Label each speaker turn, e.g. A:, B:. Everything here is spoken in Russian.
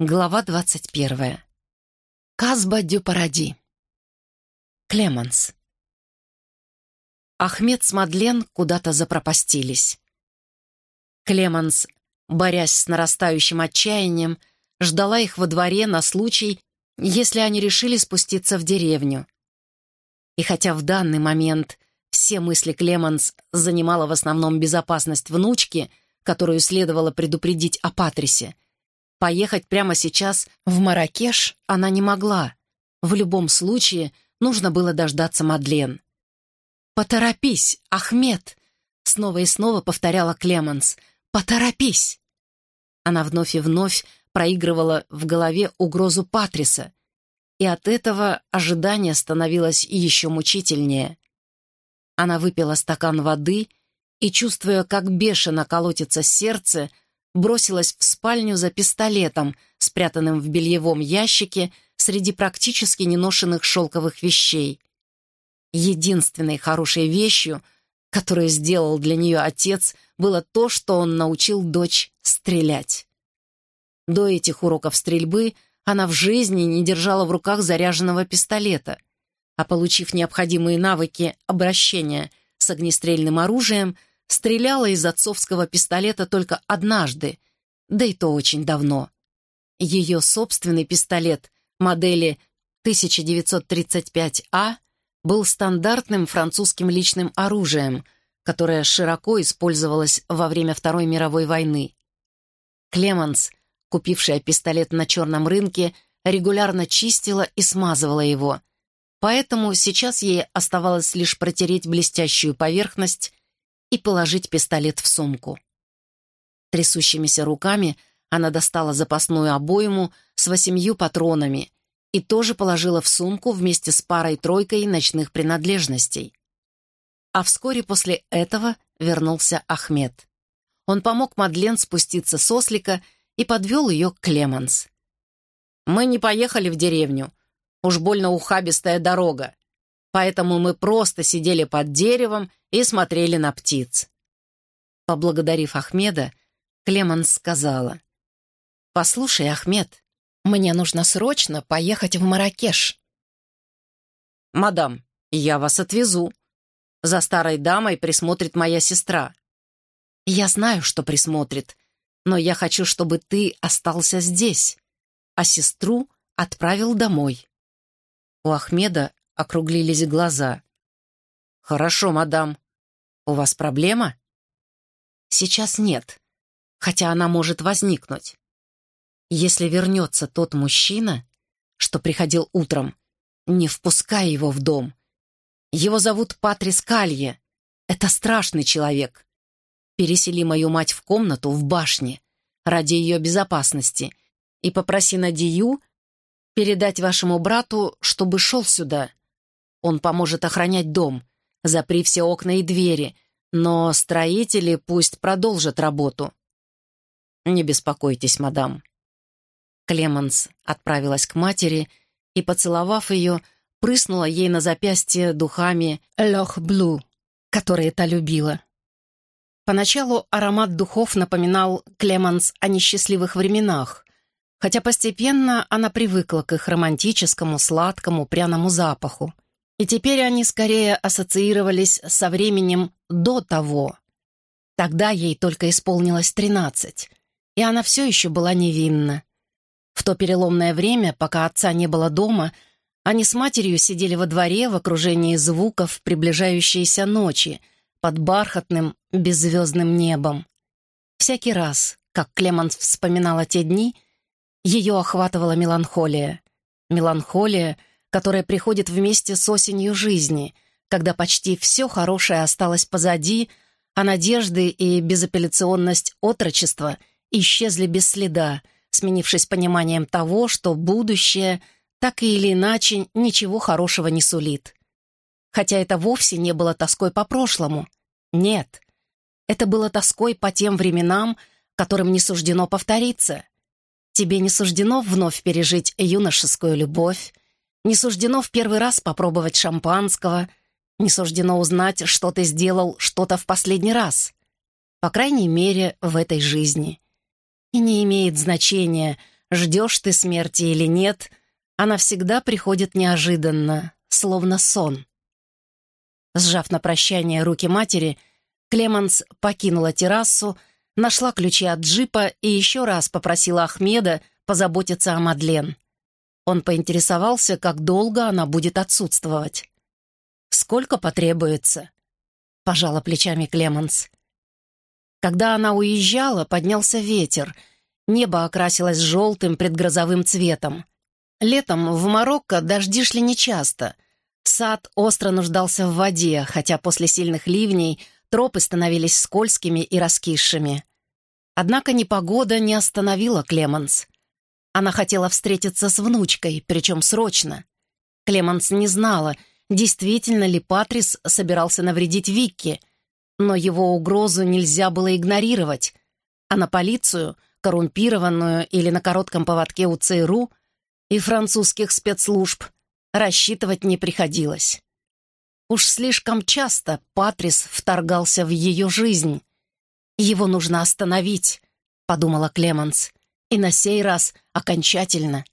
A: Глава двадцать первая. Казба дю Паради. Клеманс. Ахмед с Мадлен куда-то запропастились. Клеманс, борясь с нарастающим отчаянием, ждала их во дворе на случай, если они решили спуститься в деревню. И хотя в данный момент все мысли Клеманс занимала в основном безопасность внучки, которую следовало предупредить о Патрисе, Поехать прямо сейчас в Маракеш она не могла. В любом случае нужно было дождаться Мадлен. «Поторопись, Ахмед!» — снова и снова повторяла Клеманс. «Поторопись!» Она вновь и вновь проигрывала в голове угрозу Патриса, и от этого ожидание становилось еще мучительнее. Она выпила стакан воды и, чувствуя, как бешено колотится сердце, бросилась в спальню за пистолетом, спрятанным в бельевом ящике среди практически неношенных шелковых вещей. Единственной хорошей вещью, которую сделал для нее отец, было то, что он научил дочь стрелять. До этих уроков стрельбы она в жизни не держала в руках заряженного пистолета, а получив необходимые навыки обращения с огнестрельным оружием, стреляла из отцовского пистолета только однажды, да и то очень давно. Ее собственный пистолет модели 1935А был стандартным французским личным оружием, которое широко использовалось во время Второй мировой войны. Клеманс, купившая пистолет на черном рынке, регулярно чистила и смазывала его, поэтому сейчас ей оставалось лишь протереть блестящую поверхность и положить пистолет в сумку. Трясущимися руками она достала запасную обойму с восемью патронами и тоже положила в сумку вместе с парой-тройкой ночных принадлежностей. А вскоре после этого вернулся Ахмед. Он помог Мадлен спуститься с ослика и подвел ее к Клеманс. «Мы не поехали в деревню. Уж больно ухабистая дорога. Поэтому мы просто сидели под деревом и смотрели на птиц. Поблагодарив Ахмеда, Клеманс сказала, «Послушай, Ахмед, мне нужно срочно поехать в Маракеш». «Мадам, я вас отвезу. За старой дамой присмотрит моя сестра». «Я знаю, что присмотрит, но я хочу, чтобы ты остался здесь, а сестру отправил домой». У Ахмеда округлились глаза. «Хорошо, мадам. «У вас проблема?» «Сейчас нет, хотя она может возникнуть. Если вернется тот мужчина, что приходил утром, не впускай его в дом. Его зовут Патрис Калье. Это страшный человек. Пересели мою мать в комнату в башне ради ее безопасности и попроси Надию передать вашему брату, чтобы шел сюда. Он поможет охранять дом, Запри все окна и двери, но строители пусть продолжат работу. Не беспокойтесь, мадам. Клеманс отправилась к матери и, поцеловав ее, прыснула ей на запястье духами «Лох Блу», которые та любила. Поначалу аромат духов напоминал Клеманс о несчастливых временах, хотя постепенно она привыкла к их романтическому, сладкому, пряному запаху. И теперь они скорее ассоциировались со временем до того. Тогда ей только исполнилось тринадцать, и она все еще была невинна. В то переломное время, пока отца не было дома, они с матерью сидели во дворе в окружении звуков приближающейся ночи под бархатным беззвездным небом. Всякий раз, как Клеманс вспоминала те дни, ее охватывала меланхолия. Меланхолия — которая приходит вместе с осенью жизни, когда почти все хорошее осталось позади, а надежды и безапелляционность отрочества исчезли без следа, сменившись пониманием того, что будущее так или иначе ничего хорошего не сулит. Хотя это вовсе не было тоской по прошлому. Нет. Это было тоской по тем временам, которым не суждено повториться. Тебе не суждено вновь пережить юношескую любовь, не суждено в первый раз попробовать шампанского, не суждено узнать, что ты сделал что-то в последний раз. По крайней мере, в этой жизни. И не имеет значения, Ждешь ты смерти или нет, она всегда приходит неожиданно, словно сон. Сжав на прощание руки матери, Клеменс покинула террасу, нашла ключи от джипа и еще раз попросила Ахмеда позаботиться о Мадлен. Он поинтересовался, как долго она будет отсутствовать. «Сколько потребуется?» — пожала плечами Клеменс. Когда она уезжала, поднялся ветер. Небо окрасилось желтым предгрозовым цветом. Летом в Марокко дожди шли нечасто. Сад остро нуждался в воде, хотя после сильных ливней тропы становились скользкими и раскисшими. Однако непогода не остановила Клеменс. Она хотела встретиться с внучкой, причем срочно. Клеменс не знала, действительно ли Патрис собирался навредить Викке, но его угрозу нельзя было игнорировать, а на полицию, коррумпированную или на коротком поводке у ЦРУ и французских спецслужб, рассчитывать не приходилось. Уж слишком часто Патрис вторгался в ее жизнь. «Его нужно остановить», — подумала Клеменс, — «и на сей раз окончательно».